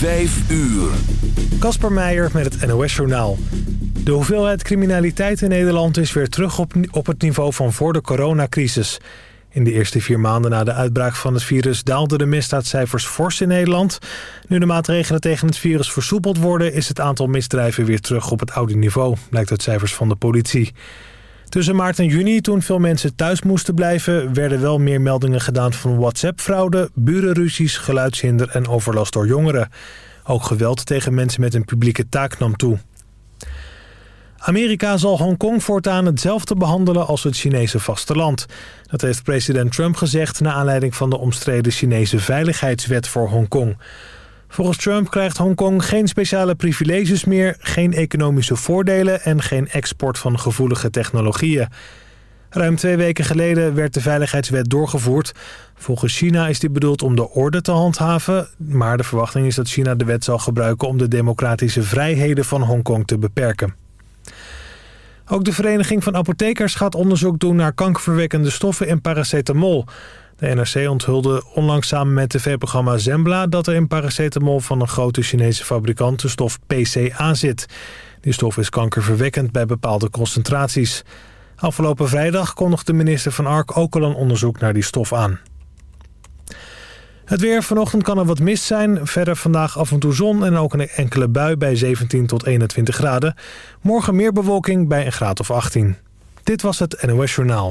Vijf uur. Kasper Meijer met het NOS-journaal. De hoeveelheid criminaliteit in Nederland is weer terug op, op het niveau van voor de coronacrisis. In de eerste vier maanden na de uitbraak van het virus daalden de misdaadcijfers fors in Nederland. Nu de maatregelen tegen het virus versoepeld worden... is het aantal misdrijven weer terug op het oude niveau, blijkt uit cijfers van de politie. Tussen maart en juni, toen veel mensen thuis moesten blijven... werden wel meer meldingen gedaan van WhatsApp-fraude, burenruzies, geluidshinder en overlast door jongeren. Ook geweld tegen mensen met een publieke taak nam toe. Amerika zal Hongkong voortaan hetzelfde behandelen als het Chinese vasteland. Dat heeft president Trump gezegd na aanleiding van de omstreden Chinese veiligheidswet voor Hongkong. Volgens Trump krijgt Hongkong geen speciale privileges meer, geen economische voordelen en geen export van gevoelige technologieën. Ruim twee weken geleden werd de veiligheidswet doorgevoerd. Volgens China is die bedoeld om de orde te handhaven... maar de verwachting is dat China de wet zal gebruiken... om de democratische vrijheden van Hongkong te beperken. Ook de Vereniging van Apothekers gaat onderzoek doen... naar kankerverwekkende stoffen in paracetamol. De NRC onthulde onlangs samen met tv-programma Zembla... dat er in paracetamol van een grote Chinese fabrikant... de stof PCA zit. Die stof is kankerverwekkend bij bepaalde concentraties... Afgelopen vrijdag kondigde minister Van Ark ook al een onderzoek naar die stof aan. Het weer. Vanochtend kan er wat mist zijn. Verder vandaag af en toe zon en ook een enkele bui bij 17 tot 21 graden. Morgen meer bewolking bij een graad of 18. Dit was het NOS Journaal.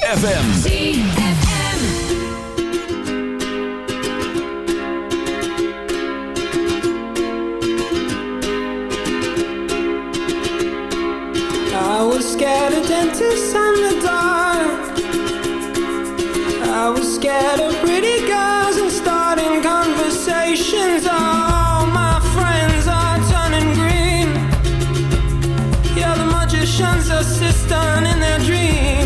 musicians are system in their dreams.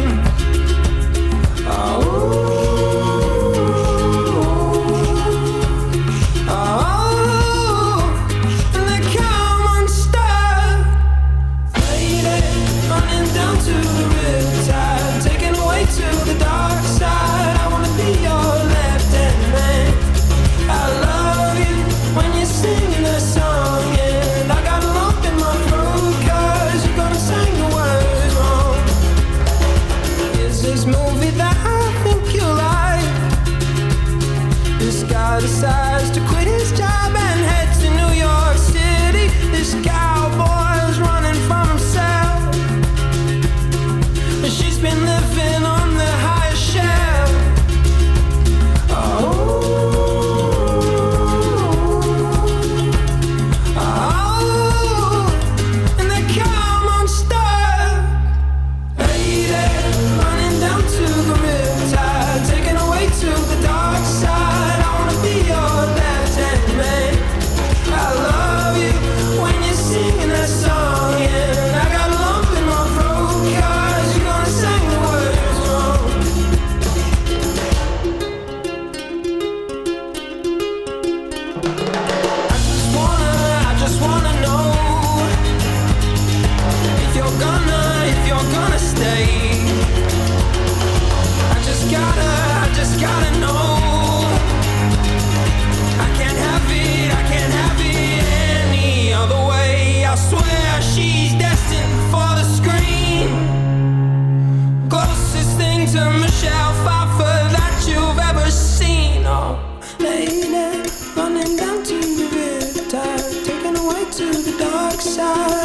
love.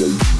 Radio.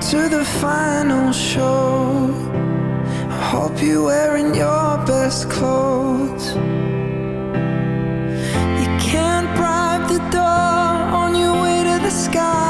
To the final show. I hope you're wearing your best clothes. You can't bribe the door on your way to the sky.